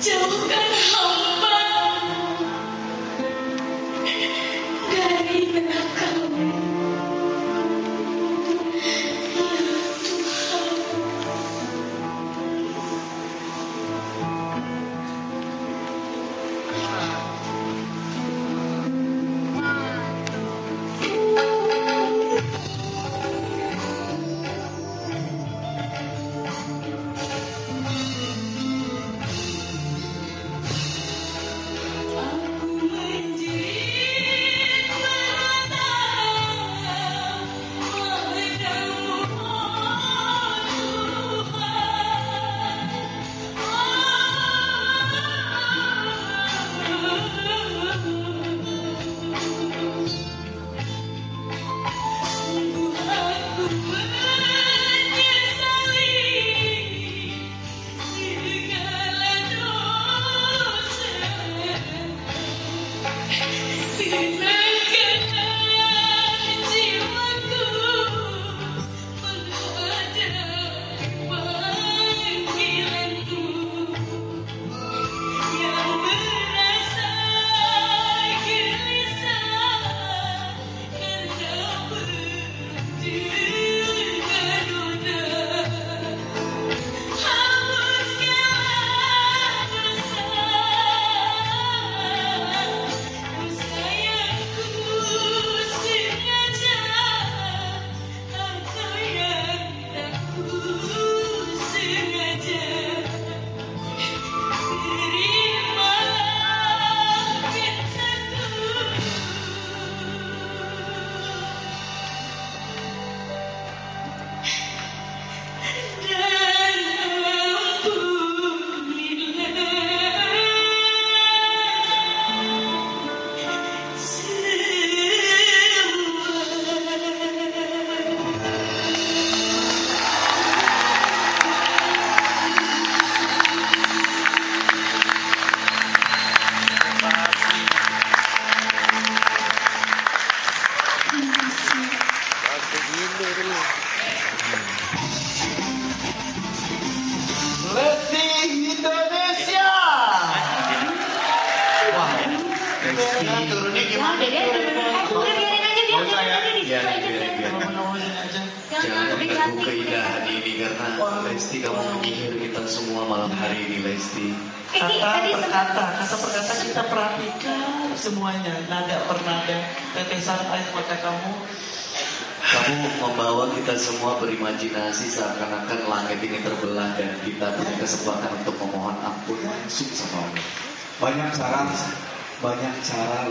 就该 Amen. Lesti kamu menyihir kita semua malam hari ini Lesti. Ini Kata tadi per kata, kata per kata kita perhatikan semuanya. Nada nada, tetesan air mata kamu. Kamu membawa kita semua berimajinasi seakan-akan langit ini terbelah dan kita punya kesempatan untuk memohon ampun langsung sama Allah. banyak cara banyak cara